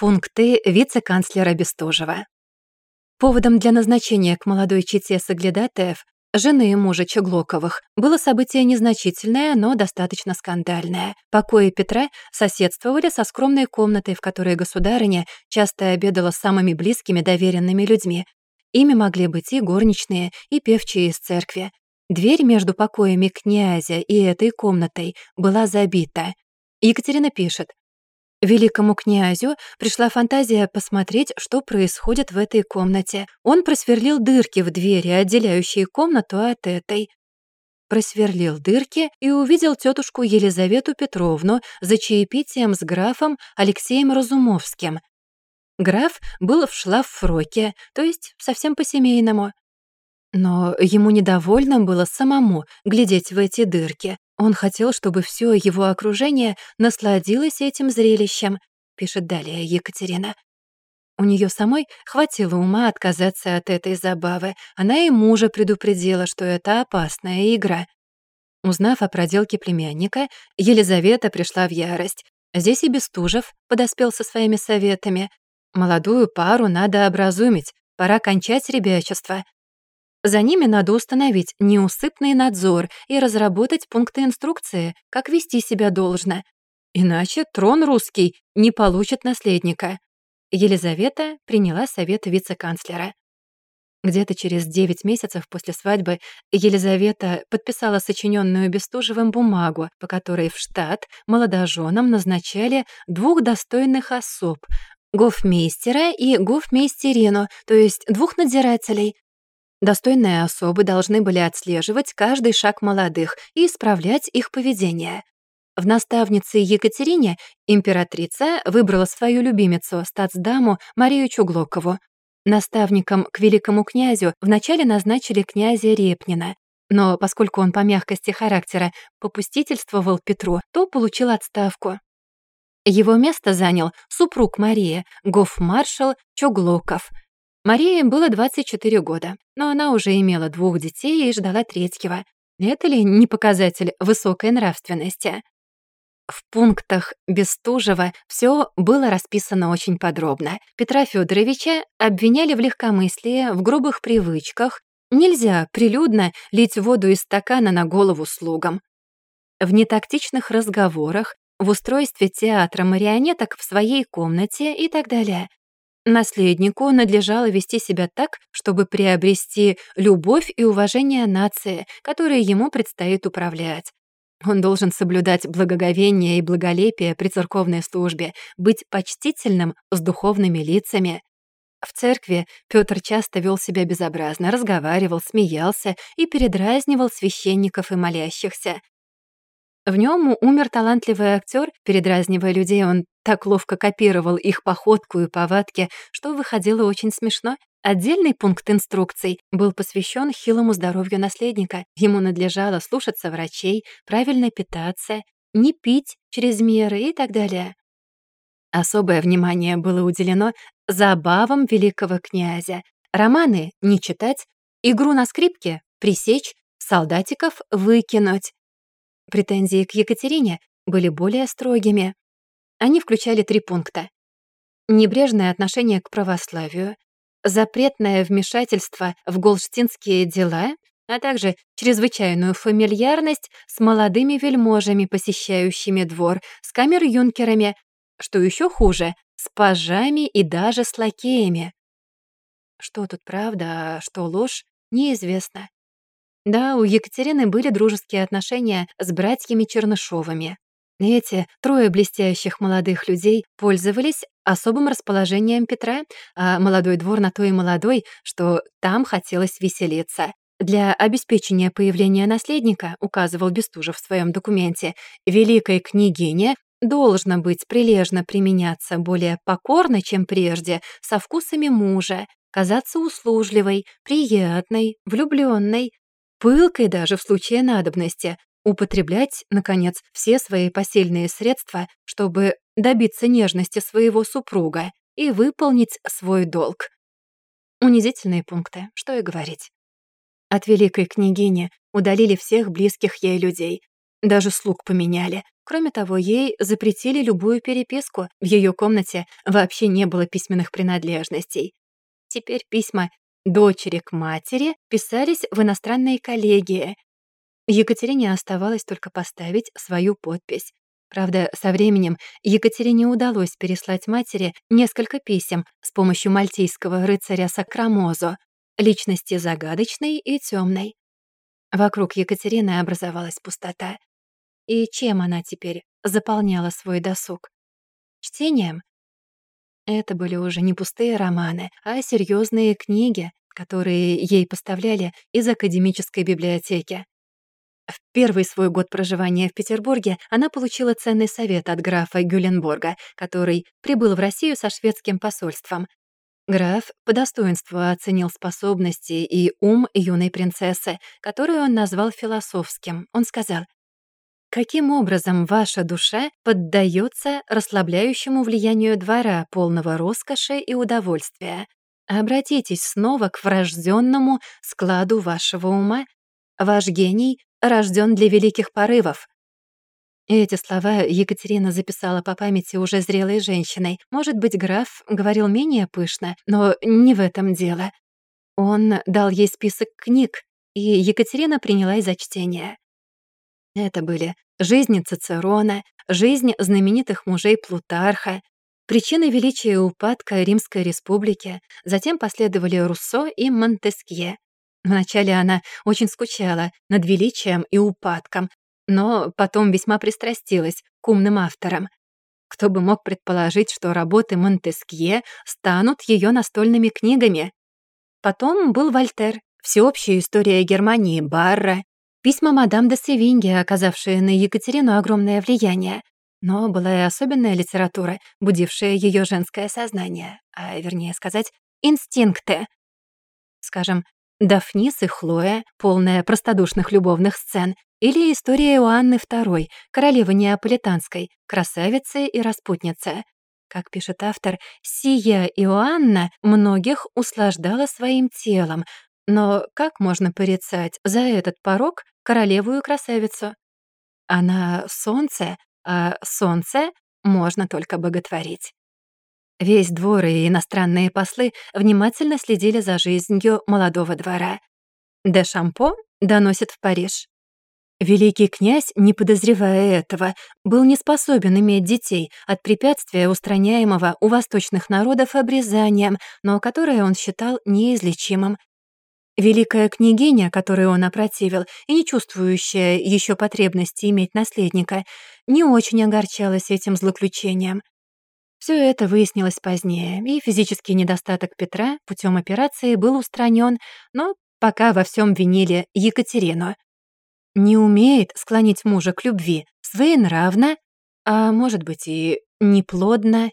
Пункты вице-канцлера Бестужева. Поводом для назначения к молодой чете соглядатаев, жены и мужа Чеглоковых, было событие незначительное, но достаточно скандальное. Покои Петра соседствовали со скромной комнатой, в которой государыня часто обедала с самыми близкими доверенными людьми. Ими могли быть и горничные, и певчие из церкви. Дверь между покоями князя и этой комнатой была забита. Екатерина пишет, Великому князю пришла фантазия посмотреть, что происходит в этой комнате. Он просверлил дырки в двери, отделяющие комнату от этой. Просверлил дырки и увидел тетушку Елизавету Петровну за чаепитием с графом Алексеем Разумовским. Граф был в шлаффроке, то есть совсем по-семейному. Но ему недовольно было самому глядеть в эти дырки. Он хотел, чтобы все его окружение насладилось этим зрелищем, пишет далее Екатерина. У нее самой хватило ума отказаться от этой забавы. Она и мужа предупредила, что это опасная игра. Узнав о проделке племянника, Елизавета пришла в ярость. Здесь и Бестужев подоспел со своими советами. Молодую пару надо образумить, пора кончать ребячество. За ними надо установить неусыпный надзор и разработать пункты инструкции, как вести себя должно. Иначе трон русский не получит наследника. Елизавета приняла совет вице-канцлера. Где-то через 9 месяцев после свадьбы Елизавета подписала сочиненную Бестужевым бумагу, по которой в штат молодоженам назначали двух достойных особ — гофмейстера и гофмейстерину, то есть двух надзирателей, Достойные особы должны были отслеживать каждый шаг молодых и исправлять их поведение. В наставнице Екатерине императрица выбрала свою любимицу, статсдаму Марию Чуглокову. Наставником к великому князю вначале назначили князя Репнина, но поскольку он по мягкости характера попустительствовал Петру, то получил отставку. Его место занял супруг Марии, гофмаршал Чуглоков — Марии было 24 года, но она уже имела двух детей и ждала третьего. Это ли не показатель высокой нравственности? В пунктах Бестужева все было расписано очень подробно. Петра Федоровича обвиняли в легкомыслии, в грубых привычках. Нельзя прилюдно лить воду из стакана на голову слугам. В нетактичных разговорах, в устройстве театра марионеток в своей комнате и так далее. Наследнику надлежало вести себя так, чтобы приобрести любовь и уважение нации, которые ему предстоит управлять. Он должен соблюдать благоговение и благолепие при церковной службе, быть почтительным с духовными лицами. В церкви Петр часто вел себя безобразно, разговаривал, смеялся и передразнивал священников и молящихся. В нем умер талантливый актер, передразнивая людей, он так ловко копировал их походку и повадки, что выходило очень смешно. Отдельный пункт инструкций был посвящен хилому здоровью наследника. Ему надлежало слушаться врачей, правильно питаться, не пить через меры и так далее. Особое внимание было уделено забавам великого князя. Романы не читать, игру на скрипке пресечь, солдатиков выкинуть. Претензии к Екатерине были более строгими. Они включали три пункта. Небрежное отношение к православию, запретное вмешательство в голштинские дела, а также чрезвычайную фамильярность с молодыми вельможами, посещающими двор, с камер-юнкерами, что еще хуже, с пажами и даже с лакеями. Что тут правда, а что ложь, неизвестно. Да, у Екатерины были дружеские отношения с братьями Чернышовыми. Эти трое блестящих молодых людей пользовались особым расположением Петра, а молодой двор на то и молодой, что там хотелось веселиться. Для обеспечения появления наследника, указывал Бестужев в своем документе, великой княгине должно быть прилежно применяться более покорно, чем прежде, со вкусами мужа, казаться услужливой, приятной, влюбленной, пылкой даже в случае надобности, употреблять, наконец, все свои посильные средства, чтобы добиться нежности своего супруга и выполнить свой долг. Унизительные пункты, что и говорить. От великой княгини удалили всех близких ей людей. даже слуг поменяли. Кроме того, ей запретили любую переписку. В ее комнате вообще не было письменных принадлежностей. Теперь письма дочери к матери писались в иностранные коллегии. Екатерине оставалось только поставить свою подпись. Правда, со временем Екатерине удалось переслать матери несколько писем с помощью мальтийского рыцаря Сакрамозо, личности загадочной и темной. Вокруг Екатерины образовалась пустота. И чем она теперь заполняла свой досуг? Чтением? Это были уже не пустые романы, а серьезные книги, которые ей поставляли из академической библиотеки. В первый свой год проживания в Петербурге она получила ценный совет от графа Гюленборга, который прибыл в Россию со шведским посольством. Граф по достоинству оценил способности и ум юной принцессы, которую он назвал философским. Он сказал, «Каким образом ваша душа поддается расслабляющему влиянию двора, полного роскоши и удовольствия? Обратитесь снова к врожденному складу вашего ума. Ваш гений рожден для великих порывов. Эти слова Екатерина записала по памяти уже зрелой женщиной. Может быть, граф говорил менее пышно, но не в этом дело. Он дал ей список книг, и Екатерина принялась за чтение. Это были «Жизнь Цицерона», «Жизнь знаменитых мужей Плутарха», «Причины величия упадка Римской республики», затем последовали Руссо и Монтескье. Вначале она очень скучала над величием и упадком, но потом весьма пристрастилась к умным авторам. Кто бы мог предположить, что работы Монтескье станут ее настольными книгами? Потом был Вольтер, всеобщая история Германии Барра, письма мадам де Севинги, оказавшие на Екатерину огромное влияние. Но была и особенная литература, будившая ее женское сознание, а вернее сказать, инстинкты. Скажем, Дафнис и Хлоя, полная простодушных любовных сцен, или история Иоанны II, королевы Неаполитанской, красавицы и распутницы. Как пишет автор, сия Иоанна многих услаждала своим телом, но как можно порицать за этот порог королеву и красавицу? Она солнце, а солнце можно только боготворить. Весь двор и иностранные послы внимательно следили за жизнью молодого двора. Де Шампо доносит в Париж. Великий князь, не подозревая этого, был не способен иметь детей от препятствия, устраняемого у восточных народов обрезанием, но которое он считал неизлечимым. Великая княгиня, которую он опротивил, и не чувствующая еще потребности иметь наследника, не очень огорчалась этим злоключением. Все это выяснилось позднее, и физический недостаток Петра путем операции был устранен, но пока во всем винили Екатерину. Не умеет склонить мужа к любви, своенравно, а может быть и неплодно,